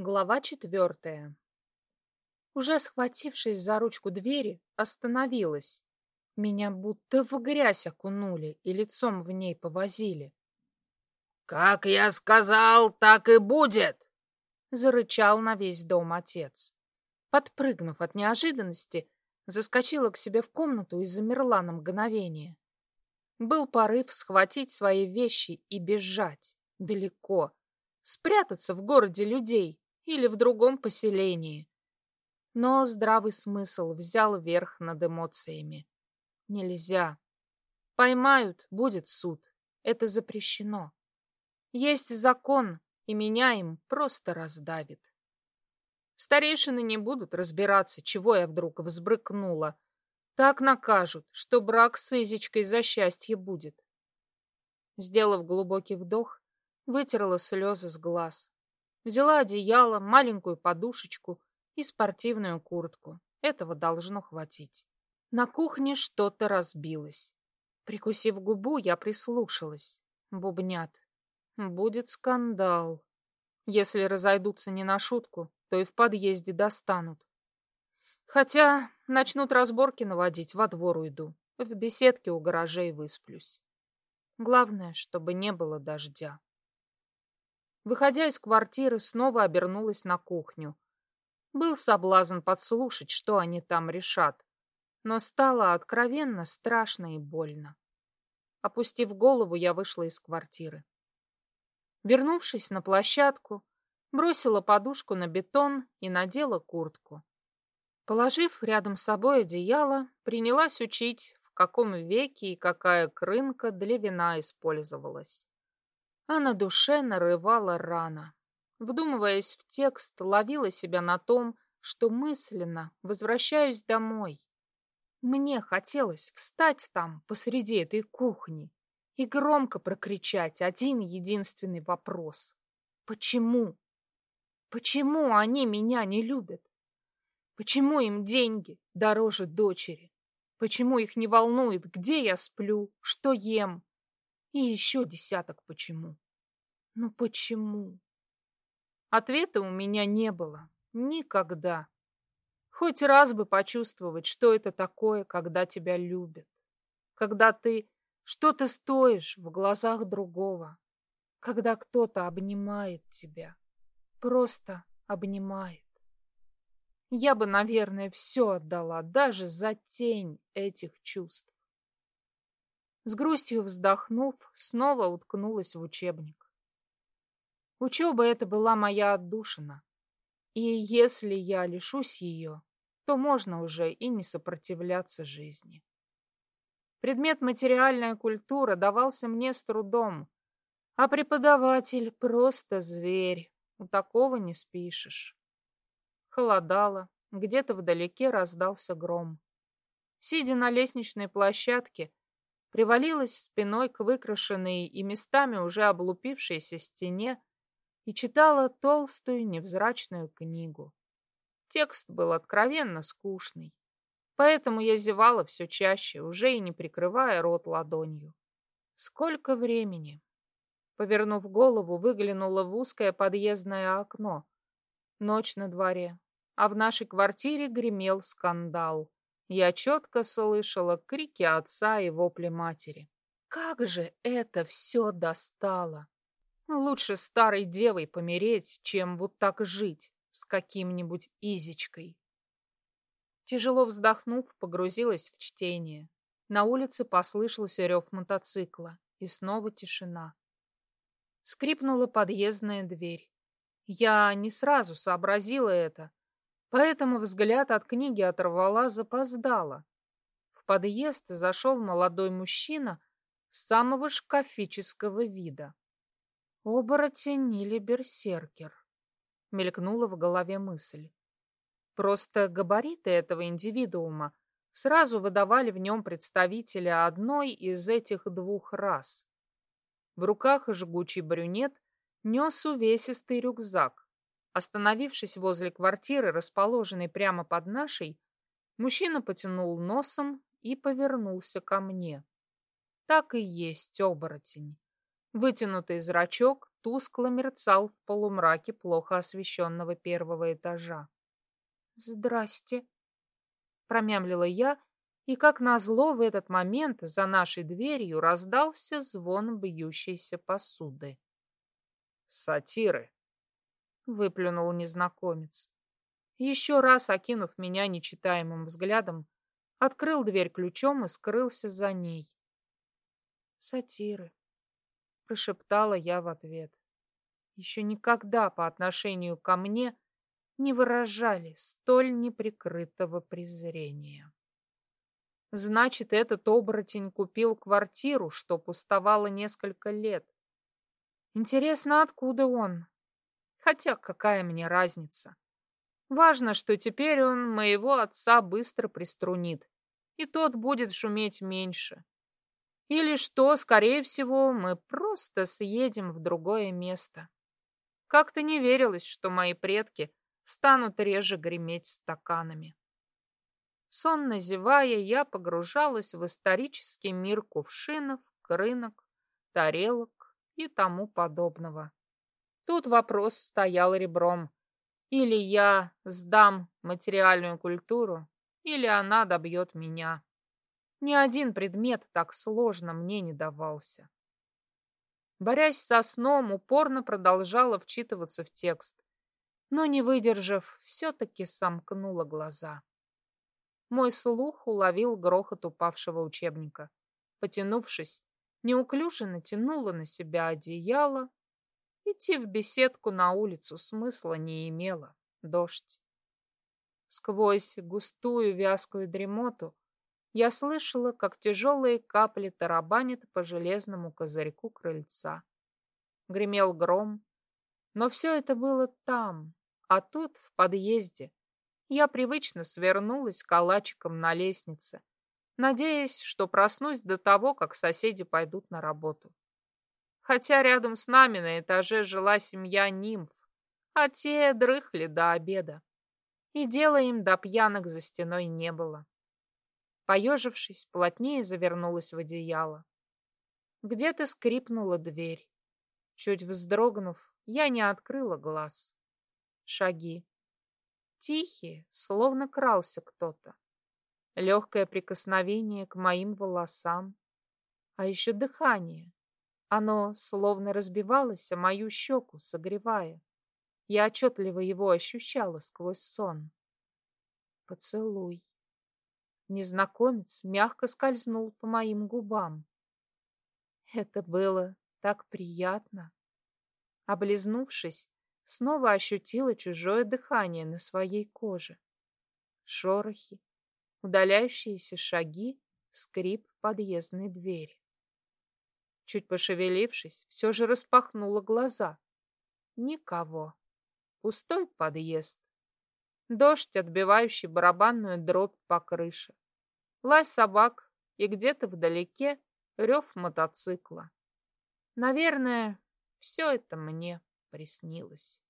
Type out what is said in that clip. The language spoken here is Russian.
Глава четвертая. Уже схватившись за ручку двери, остановилась. Меня будто в грязь окунули и лицом в ней повозили. «Как я сказал, так и будет!» — зарычал на весь дом отец. Подпрыгнув от неожиданности, заскочила к себе в комнату и замерла на мгновение. Был порыв схватить свои вещи и бежать далеко, спрятаться в городе людей или в другом поселении. Но здравый смысл взял верх над эмоциями. Нельзя. Поймают, будет суд. Это запрещено. Есть закон, и меня им просто раздавит. Старейшины не будут разбираться, чего я вдруг взбрыкнула. Так накажут, что брак с Изичкой за счастье будет. Сделав глубокий вдох, вытерла слезы с глаз. Взяла одеяло, маленькую подушечку и спортивную куртку. Этого должно хватить. На кухне что-то разбилось. Прикусив губу, я прислушалась. Бубнят. Будет скандал. Если разойдутся не на шутку, то и в подъезде достанут. Хотя начнут разборки наводить, во двор уйду. В беседке у гаражей высплюсь. Главное, чтобы не было дождя. Выходя из квартиры, снова обернулась на кухню. Был соблазн подслушать, что они там решат, но стало откровенно страшно и больно. Опустив голову, я вышла из квартиры. Вернувшись на площадку, бросила подушку на бетон и надела куртку. Положив рядом с собой одеяло, принялась учить, в каком веке и какая крынка для вина использовалась. А на душе нарывала рана. Вдумываясь в текст, ловила себя на том, что мысленно возвращаюсь домой. Мне хотелось встать там посреди этой кухни и громко прокричать один единственный вопрос. Почему? Почему они меня не любят? Почему им деньги дороже дочери? Почему их не волнует, где я сплю, что ем? И еще десяток почему. Ну почему? Ответа у меня не было. Никогда. Хоть раз бы почувствовать, что это такое, когда тебя любят. Когда ты что-то стоишь в глазах другого. Когда кто-то обнимает тебя. Просто обнимает. Я бы, наверное, все отдала, даже за тень этих чувств. С грустью вздохнув, снова уткнулась в учебник. Учеба это была моя отдушина. И если я лишусь ее, то можно уже и не сопротивляться жизни. Предмет материальная культура давался мне с трудом, а преподаватель просто зверь, у такого не спишешь. Холодало, где-то вдалеке раздался гром. Сидя на лестничной площадке, привалилась спиной к выкрашенной и местами уже облупившейся стене и читала толстую невзрачную книгу. Текст был откровенно скучный, поэтому я зевала все чаще, уже и не прикрывая рот ладонью. Сколько времени? Повернув голову, выглянула в узкое подъездное окно. Ночь на дворе, а в нашей квартире гремел скандал. Я четко слышала крики отца и вопли матери. Как же это все достало! Лучше старой девой помереть, чем вот так жить с каким-нибудь Изичкой. Тяжело вздохнув, погрузилась в чтение. На улице послышался рев мотоцикла, и снова тишина. Скрипнула подъездная дверь. Я не сразу сообразила это, поэтому взгляд от книги оторвала запоздала. В подъезд зашел молодой мужчина самого шкафического вида. Оборотень или берсеркер мелькнула в голове мысль. Просто габариты этого индивидуума сразу выдавали в нем представителя одной из этих двух рас. В руках жгучий брюнет нес увесистый рюкзак. Остановившись возле квартиры, расположенной прямо под нашей, мужчина потянул носом и повернулся ко мне. Так и есть оборотень. Вытянутый зрачок, тускло мерцал в полумраке плохо освещенного первого этажа. «Здрасте», — промямлила я, и, как назло, в этот момент за нашей дверью раздался звон бьющейся посуды. «Сатиры», — выплюнул незнакомец. Еще раз, окинув меня нечитаемым взглядом, открыл дверь ключом и скрылся за ней. «Сатиры», — прошептала я в ответ. Еще никогда по отношению ко мне не выражали столь неприкрытого презрения. Значит, этот оборотень купил квартиру, что пустовало несколько лет. Интересно, откуда он? Хотя какая мне разница? Важно, что теперь он моего отца быстро приструнит, и тот будет шуметь меньше. Или что, скорее всего, мы просто съедем в другое место. Как-то не верилось, что мои предки станут реже греметь стаканами. Сонно зевая, я погружалась в исторический мир кувшинов, крынок, тарелок и тому подобного. Тут вопрос стоял ребром. Или я сдам материальную культуру, или она добьет меня. Ни один предмет так сложно мне не давался. Борясь со сном, упорно продолжала вчитываться в текст, но, не выдержав, все-таки сомкнула глаза. Мой слух уловил грохот упавшего учебника. Потянувшись, неуклюже натянула на себя одеяло Идти в беседку на улицу смысла не имело. Дождь. Сквозь густую вязкую дремоту я слышала, как тяжелые капли тарабанят по железному козырьку крыльца. Гремел гром, но все это было там, а тут, в подъезде, я привычно свернулась калачиком на лестнице, надеясь, что проснусь до того, как соседи пойдут на работу хотя рядом с нами на этаже жила семья нимф, а те дрыхли до обеда. И дела им до пьянок за стеной не было. Поежившись, плотнее завернулась в одеяло. Где-то скрипнула дверь. Чуть вздрогнув, я не открыла глаз. Шаги. Тихие, словно крался кто-то. Легкое прикосновение к моим волосам. А еще дыхание, оно словно разбивалось о мою щеку, согревая. Я отчетливо его ощущала сквозь сон. Поцелуй. Незнакомец мягко скользнул по моим губам. Это было так приятно. Облизнувшись, снова ощутила чужое дыхание на своей коже. Шорохи, удаляющиеся шаги, скрип подъездной двери. Чуть пошевелившись, все же распахнула глаза. Никого. Пустой подъезд. Дождь, отбивающий барабанную дробь по крыше. Лай собак и где-то вдалеке рев мотоцикла. Наверное, все это мне приснилось.